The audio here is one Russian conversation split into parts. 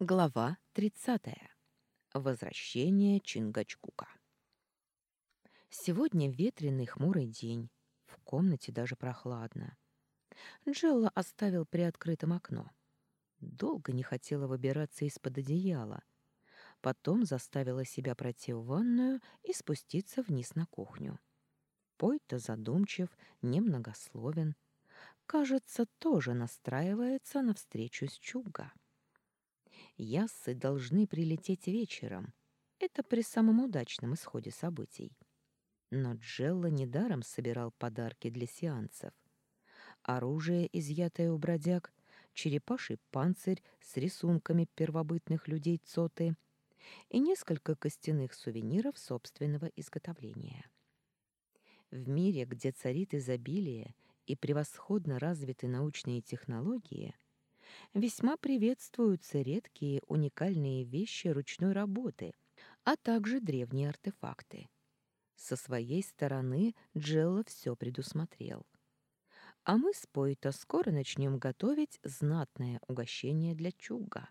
Глава 30. Возвращение Чингачгука. Сегодня ветреный хмурый день. В комнате даже прохладно. Джелла оставил приоткрытым окно. Долго не хотела выбираться из-под одеяла. Потом заставила себя пройти в ванную и спуститься вниз на кухню. Пой-то задумчив, немногословен. Кажется, тоже настраивается на встречу с Чуга. Яссы должны прилететь вечером. Это при самом удачном исходе событий. Но Джелла недаром собирал подарки для сеансов. Оружие, изъятое у бродяг, черепаший панцирь с рисунками первобытных людей Цоты и несколько костяных сувениров собственного изготовления. В мире, где царит изобилие и превосходно развиты научные технологии – весьма приветствуются редкие уникальные вещи ручной работы, а также древние артефакты. Со своей стороны Джелла все предусмотрел. А мы с Пойто скоро начнем готовить знатное угощение для Чуга.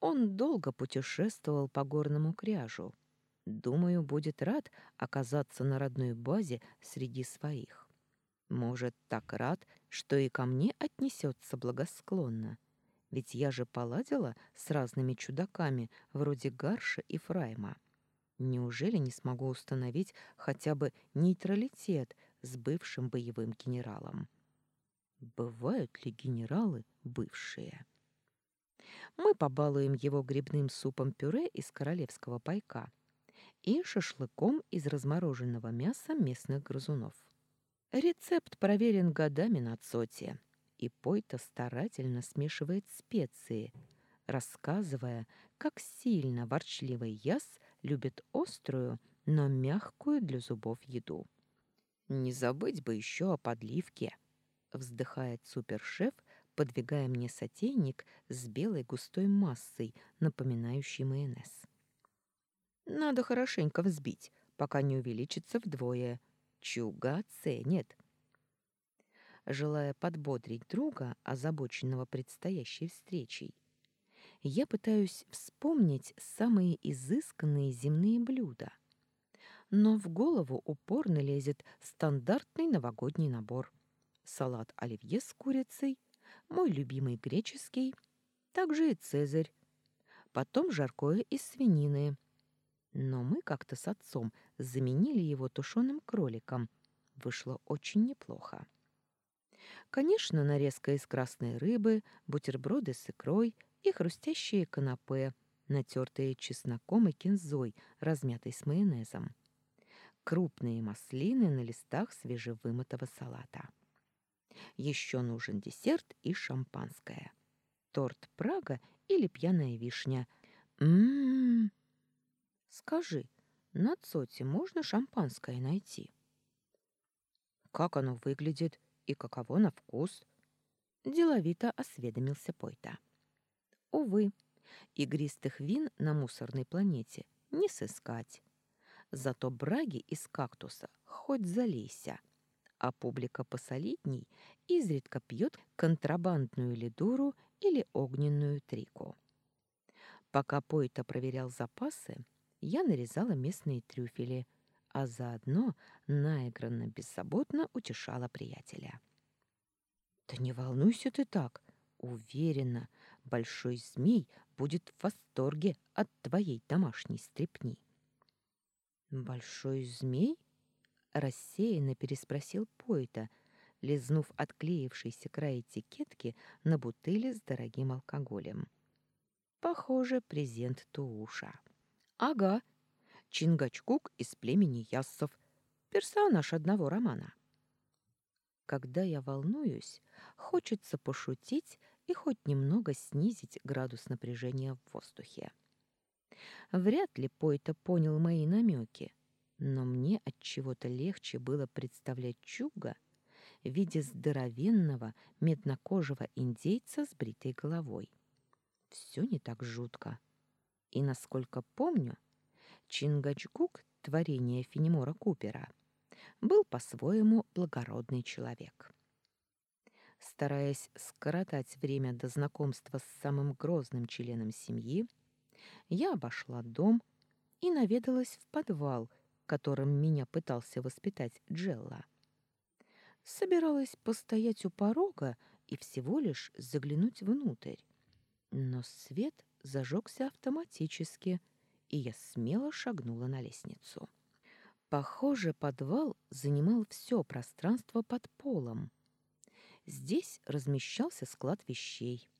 Он долго путешествовал по горному кряжу. Думаю, будет рад оказаться на родной базе среди своих. Может, так рад, что и ко мне отнесется благосклонно. Ведь я же поладила с разными чудаками, вроде Гарша и Фрайма. Неужели не смогу установить хотя бы нейтралитет с бывшим боевым генералом? Бывают ли генералы бывшие? Мы побалуем его грибным супом-пюре из королевского пайка и шашлыком из размороженного мяса местных грызунов. Рецепт проверен годами на Цоте, и Пойта старательно смешивает специи, рассказывая, как сильно ворчливый яс любит острую, но мягкую для зубов еду. «Не забыть бы еще о подливке», — вздыхает супершеф, подвигая мне сотейник с белой густой массой, напоминающей майонез. «Надо хорошенько взбить, пока не увеличится вдвое», — Чуга ценит. Желая подбодрить друга, озабоченного предстоящей встречей, я пытаюсь вспомнить самые изысканные земные блюда. Но в голову упорно лезет стандартный новогодний набор. Салат оливье с курицей, мой любимый греческий, также и цезарь. Потом жаркое из свинины, но мы как-то с отцом заменили его тушеным кроликом. Вышло очень неплохо. Конечно, нарезка из красной рыбы, бутерброды с икрой и хрустящие канапе, натертые чесноком и кинзой, размятой с майонезом. Крупные маслины на листах свежевымытого салата. Еще нужен десерт и шампанское. Торт Прага или пьяная вишня. Ммм, Скажи, на Цоте можно шампанское найти? Как оно выглядит и каково на вкус? Деловито осведомился Пойта. Увы, игристых вин на мусорной планете не сыскать. Зато браги из кактуса хоть залейся, а публика посолидней изредка пьет контрабандную лидуру или огненную трику. Пока Пойта проверял запасы, я нарезала местные трюфели, а заодно наигранно беззаботно утешала приятеля. «Да не волнуйся ты так. Уверена, большой змей будет в восторге от твоей домашней стрепни». «Большой змей?» — рассеянно переспросил Пойта, лизнув отклеившийся край этикетки на бутыли с дорогим алкоголем. «Похоже, презент Тууша». Ага, Чингачкук из племени Яссов, персонаж одного романа. Когда я волнуюсь, хочется пошутить и хоть немного снизить градус напряжения в воздухе. Вряд ли Пойта понял мои намеки, но мне от чего-то легче было представлять Чуга в виде здоровенного меднокожего индейца с бритой головой. Все не так жутко. И, насколько помню, Чингачгук, творение Фенемора Купера, был по-своему благородный человек. Стараясь скоротать время до знакомства с самым грозным членом семьи, я обошла дом и наведалась в подвал, которым меня пытался воспитать Джелла. Собиралась постоять у порога и всего лишь заглянуть внутрь. Но свет зажегся автоматически, и я смело шагнула на лестницу. Похоже, подвал занимал все пространство под полом. Здесь размещался склад вещей.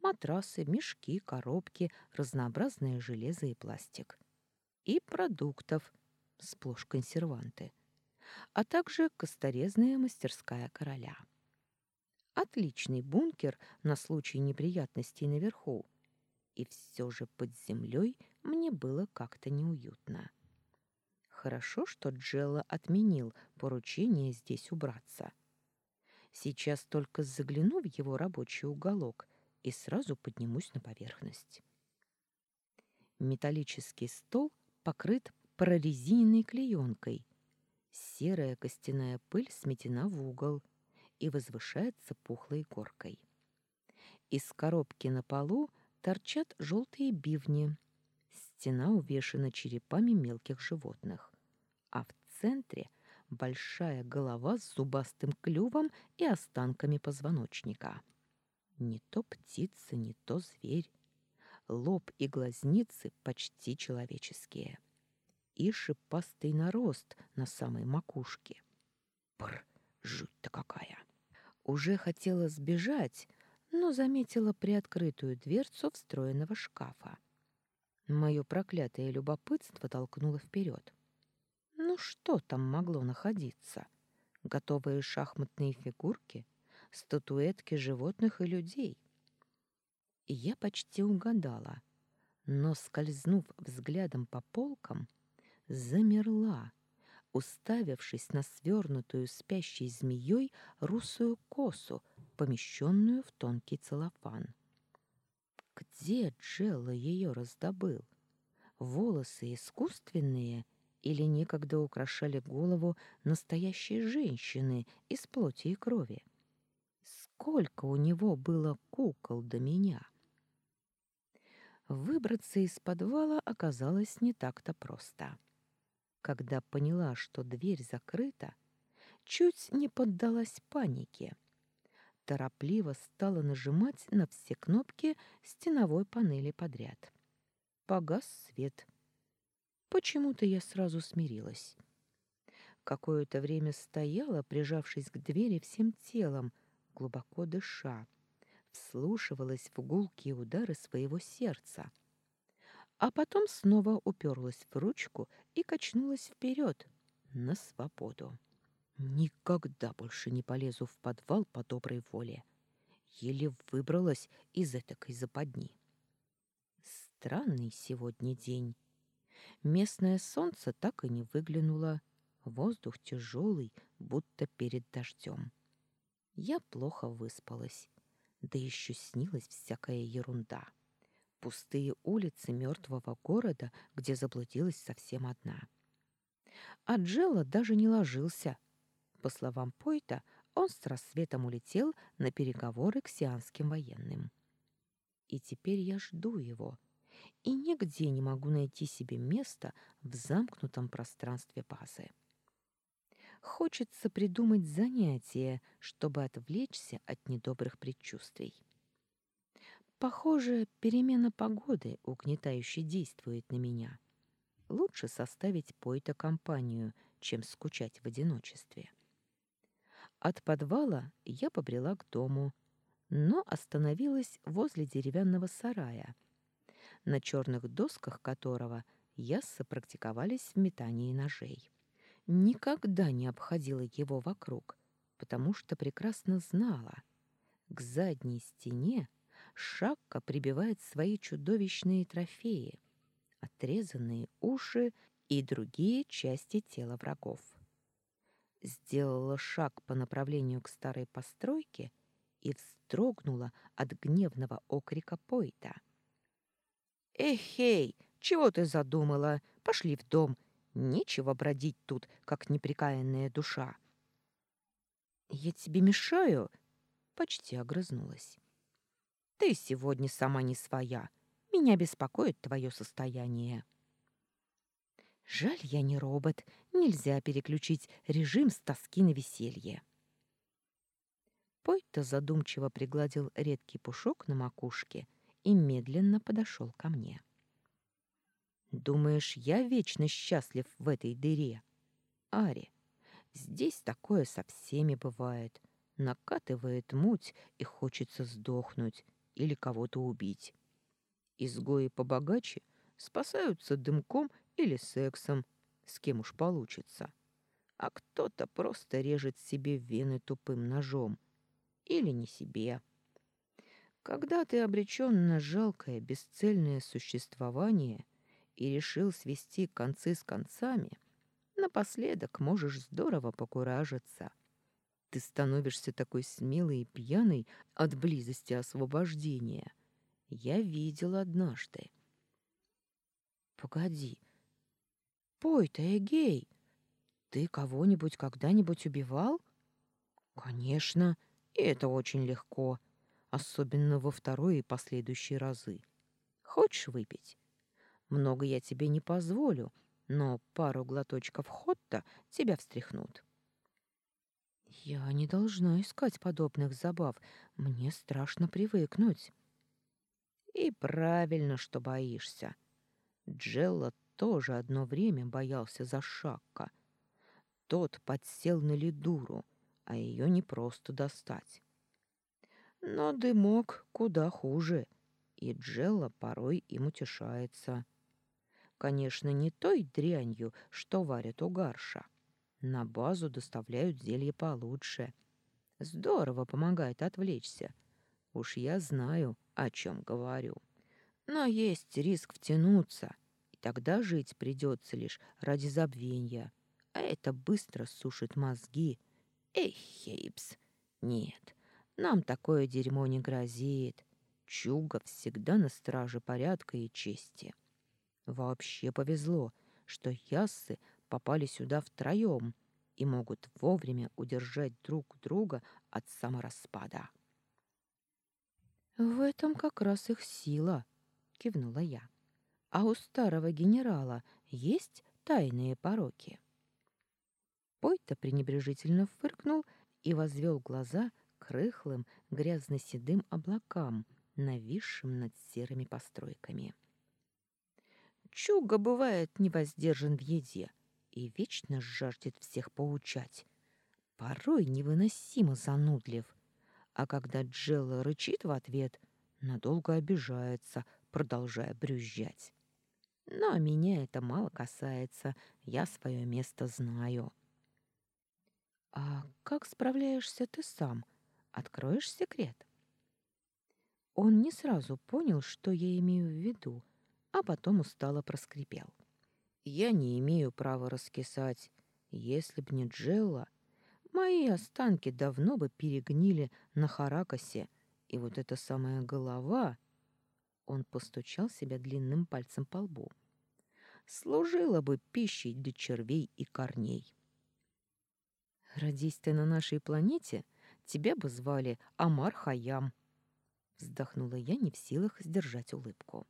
Матрасы, мешки, коробки, разнообразное железо и пластик. И продуктов, сплошь консерванты. А также косторезная мастерская короля. Отличный бункер на случай неприятностей наверху. И все же под землей мне было как-то неуютно. Хорошо, что Джелла отменил поручение здесь убраться. Сейчас только загляну в его рабочий уголок и сразу поднимусь на поверхность. Металлический стол покрыт прорезиненной клеенкой. Серая костяная пыль сметена в угол — и возвышается пухлой горкой. Из коробки на полу торчат желтые бивни. Стена увешана черепами мелких животных. А в центре большая голова с зубастым клювом и останками позвоночника. Не то птица, не то зверь. Лоб и глазницы почти человеческие. И шипастый нарост на самой макушке. Пр, жуть-то какая! Уже хотела сбежать, но заметила приоткрытую дверцу встроенного шкафа. Мое проклятое любопытство толкнуло вперед. Ну что там могло находиться? Готовые шахматные фигурки, статуэтки животных и людей. И я почти угадала, но, скользнув взглядом по полкам, замерла, уставившись на свернутую спящей змеей русую косу, помещенную в тонкий целлофан. Где Джелла ее раздобыл? Волосы искусственные или некогда украшали голову настоящей женщины из плоти и крови? Сколько у него было кукол до меня? Выбраться из подвала оказалось не так-то просто. Когда поняла, что дверь закрыта, чуть не поддалась панике. Торопливо стала нажимать на все кнопки стеновой панели подряд. Погас свет. Почему-то я сразу смирилась. Какое-то время стояла, прижавшись к двери всем телом, глубоко дыша, вслушивалась в гулкие удары своего сердца — а потом снова уперлась в ручку и качнулась вперед на свободу. Никогда больше не полезу в подвал по доброй воле. Еле выбралась из этакой западни. Странный сегодня день. Местное солнце так и не выглянуло. Воздух тяжелый, будто перед дождем. Я плохо выспалась, да еще снилась всякая ерунда пустые улицы мертвого города, где заблудилась совсем одна. А Джелла даже не ложился. По словам Пойта, он с рассветом улетел на переговоры к сианским военным. И теперь я жду его, и нигде не могу найти себе места в замкнутом пространстве базы. Хочется придумать занятие, чтобы отвлечься от недобрых предчувствий. Похоже, перемена погоды угнетающе действует на меня. Лучше составить Пойта компанию, чем скучать в одиночестве. От подвала я побрела к дому, но остановилась возле деревянного сарая, на черных досках которого я сопрактиковались в метании ножей. Никогда не обходила его вокруг, потому что прекрасно знала, к задней стене Шакка прибивает свои чудовищные трофеи, отрезанные уши и другие части тела врагов. Сделала шаг по направлению к старой постройке и вздрогнула от гневного окрика Пойта. «Эхей, чего ты задумала? Пошли в дом. Нечего бродить тут, как неприкаянная душа». «Я тебе мешаю?» почти огрызнулась. «Ты сегодня сама не своя. Меня беспокоит твое состояние». «Жаль, я не робот. Нельзя переключить режим с тоски на веселье». Пойта задумчиво пригладил редкий пушок на макушке и медленно подошел ко мне. «Думаешь, я вечно счастлив в этой дыре? Ари, здесь такое со всеми бывает. Накатывает муть, и хочется сдохнуть или кого-то убить. Изгои побогаче спасаются дымком или сексом, с кем уж получится. А кто-то просто режет себе вены тупым ножом, или не себе. Когда ты обречен на жалкое, бесцельное существование и решил свести концы с концами, напоследок можешь здорово покуражиться. Ты становишься такой смелый и пьяный от близости освобождения. Я видел однажды. Погоди. Пой-то, Эгей, ты кого-нибудь когда-нибудь убивал? Конечно. И это очень легко, особенно во второй и последующие разы. Хочешь выпить? Много я тебе не позволю, но пару глоточков хотта тебя встряхнут. Я не должна искать подобных забав. Мне страшно привыкнуть. И правильно, что боишься. Джелла тоже одно время боялся за Шакка. Тот подсел на Лидуру — а ее не просто достать. Но дымок куда хуже, и Джелла порой им утешается. Конечно, не той дрянью, что варят у Гарша. На базу доставляют зелье получше. Здорово помогает отвлечься. Уж я знаю, о чем говорю. Но есть риск втянуться, тогда жить придется лишь ради забвения, а это быстро сушит мозги, Эй, Хейпс, нет, нам такое дерьмо не грозит. Чуга всегда на страже порядка и чести. Вообще повезло, что яссы попали сюда втроем и могут вовремя удержать друг друга от самораспада. «В этом как раз их сила», — кивнула я. «А у старого генерала есть тайные пороки?» Пойта пренебрежительно фыркнул и возвел глаза к рыхлым грязно-седым облакам, нависшим над серыми постройками. Чуга бывает невоздержан в еде и вечно жаждет всех поучать. Порой невыносимо занудлив, а когда Джелла рычит в ответ, надолго обижается, продолжая брюзжать. Но меня это мало касается, я свое место знаю. «А как справляешься ты сам? Откроешь секрет?» Он не сразу понял, что я имею в виду, а потом устало проскрипел. «Я не имею права раскисать. Если б не Джелла, мои останки давно бы перегнили на Харакасе, и вот эта самая голова...» Он постучал себя длинным пальцем по лбу. «Служила бы пищей для червей и корней». Родись ты на нашей планете, тебя бы звали Амар Хаям. Вздохнула я, не в силах сдержать улыбку.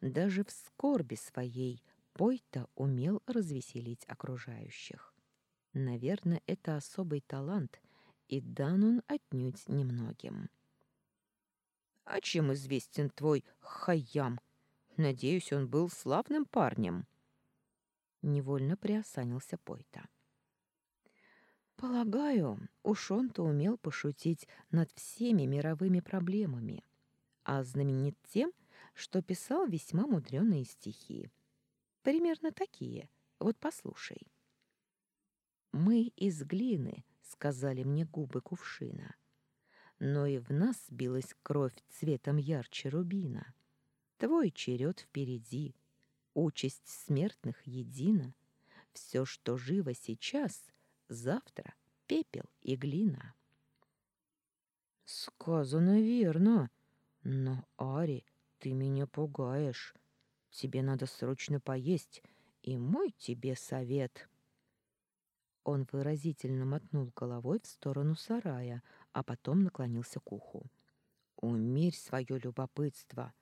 Даже в скорби своей Пойта умел развеселить окружающих. Наверное, это особый талант, и дан он отнюдь немногим. «А чем известен твой Хаям? Надеюсь, он был славным парнем». Невольно приосанился Пойта. Полагаю, уж он-то умел пошутить над всеми мировыми проблемами, а знаменит тем, что писал весьма мудреные стихи. Примерно такие. Вот послушай. «Мы из глины», — сказали мне губы кувшина. Но и в нас билась кровь цветом ярче рубина. Твой черед впереди, участь смертных едина. Все, что живо сейчас, завтра пепел и глина. Сказано верно. Но, Ари, ты меня пугаешь. Тебе надо срочно поесть, и мой тебе совет. Он выразительно мотнул головой в сторону сарая, а потом наклонился к уху. «Умерь свое любопытство.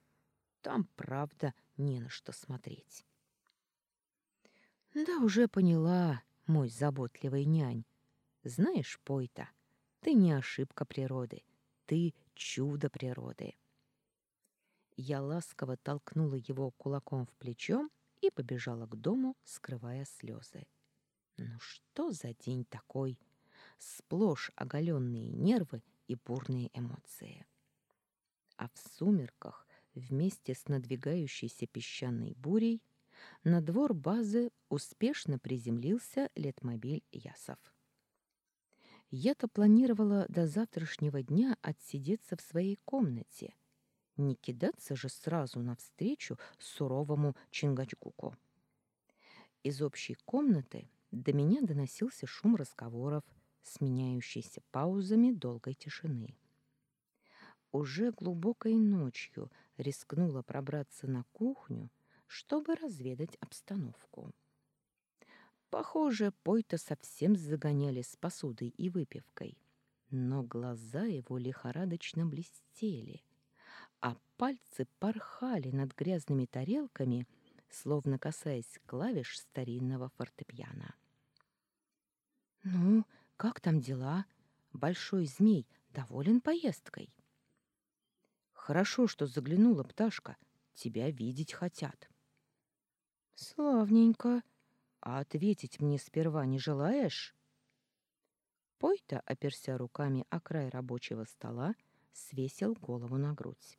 Там, правда, не на что смотреть». «Да уже поняла, мой заботливый нянь. Знаешь, Пойта, ты не ошибка природы, ты чудо природы». Я ласково толкнула его кулаком в плечо и побежала к дому, скрывая слезы. Ну что за день такой? Сплошь оголенные нервы и бурные эмоции. А в сумерках, вместе с надвигающейся песчаной бурей, на двор базы успешно приземлился летмобиль Ясов. Я-то планировала до завтрашнего дня отсидеться в своей комнате, не кидаться же сразу навстречу суровому Чингачгуку. Из общей комнаты до меня доносился шум разговоров, сменяющийся паузами долгой тишины. Уже глубокой ночью рискнула пробраться на кухню, чтобы разведать обстановку. Похоже, Пойта совсем загоняли с посудой и выпивкой, но глаза его лихорадочно блестели, а пальцы порхали над грязными тарелками, словно касаясь клавиш старинного фортепиано. «Ну, как там дела? Большой змей доволен поездкой?» «Хорошо, что заглянула пташка. Тебя видеть хотят». «Славненько. А ответить мне сперва не желаешь?» Пойта, оперся руками о край рабочего стола, свесил голову на грудь.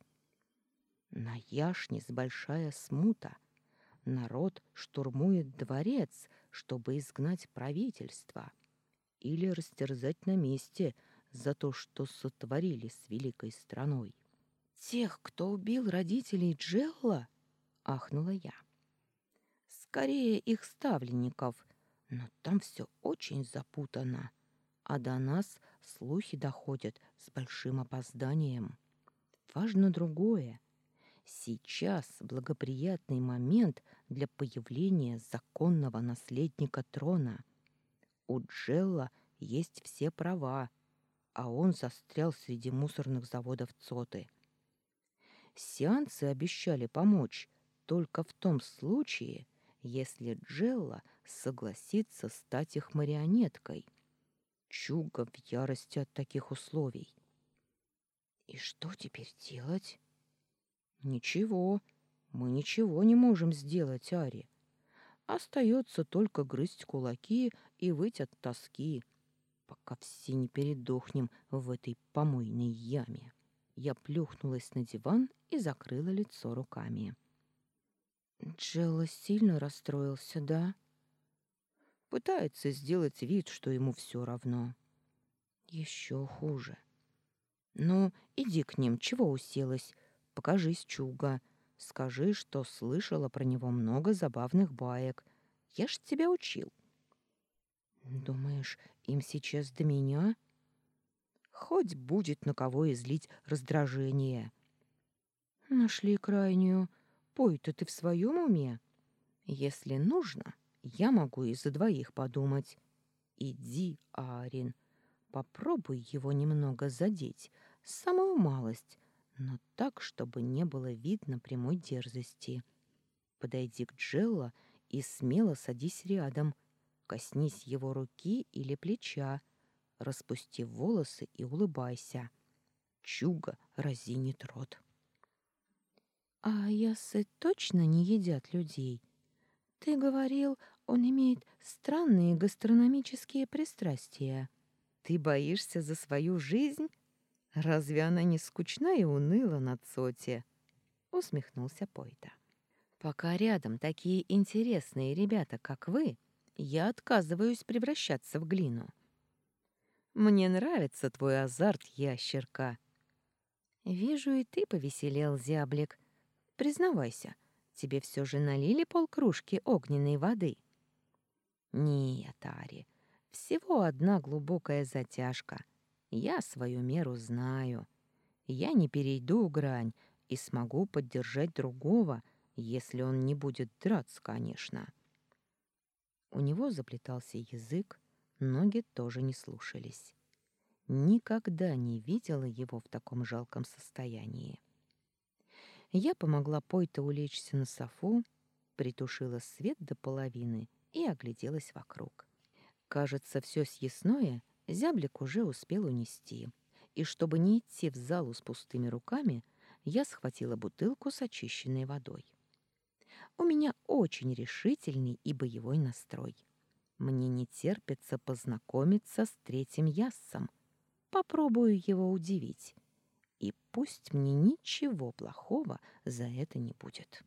На Яшниц большая смута. Народ штурмует дворец, чтобы изгнать правительство или растерзать на месте за то, что сотворили с великой страной. «Тех, кто убил родителей Джелла?» — ахнула я скорее их ставленников, но там все очень запутано, а до нас слухи доходят с большим опозданием. Важно другое. Сейчас благоприятный момент для появления законного наследника трона. У Джелла есть все права, а он застрял среди мусорных заводов Цоты. Сеансы обещали помочь только в том случае, если Джелла согласится стать их марионеткой. Чуга в ярости от таких условий. И что теперь делать? Ничего, мы ничего не можем сделать, Ари. Остается только грызть кулаки и выть от тоски, пока все не передохнем в этой помойной яме. Я плюхнулась на диван и закрыла лицо руками. Джелла сильно расстроился, да? Пытается сделать вид, что ему все равно. Еще хуже. Ну, иди к ним, чего уселась? Покажись, Чуга. Скажи, что слышала про него много забавных баек. Я ж тебя учил. Думаешь, им сейчас до меня? Хоть будет на кого излить раздражение. Нашли крайнюю. Пой-то ты в своем уме? Если нужно, я могу и за двоих подумать. Иди, Арин, попробуй его немного задеть, самую малость, но так, чтобы не было видно прямой дерзости. Подойди к Джелло и смело садись рядом, коснись его руки или плеча, распусти волосы и улыбайся. Чуга разинит рот. А ясы точно не едят людей? Ты говорил, он имеет странные гастрономические пристрастия. Ты боишься за свою жизнь? Разве она не скучна и уныла на Цоте? Усмехнулся Пойта. Пока рядом такие интересные ребята, как вы, я отказываюсь превращаться в глину. Мне нравится твой азарт, ящерка. Вижу, и ты повеселел, зяблик. Признавайся, тебе все же налили полкружки огненной воды? Нет, Ари, всего одна глубокая затяжка. Я свою меру знаю. Я не перейду грань и смогу поддержать другого, если он не будет драться, конечно. У него заплетался язык, ноги тоже не слушались. Никогда не видела его в таком жалком состоянии. Я помогла Пойте улечься на софу, притушила свет до половины и огляделась вокруг. Кажется, все съестное зяблик уже успел унести. И чтобы не идти в залу с пустыми руками, я схватила бутылку с очищенной водой. У меня очень решительный и боевой настрой. Мне не терпится познакомиться с третьим яссом. Попробую его удивить. И пусть мне ничего плохого за это не будет.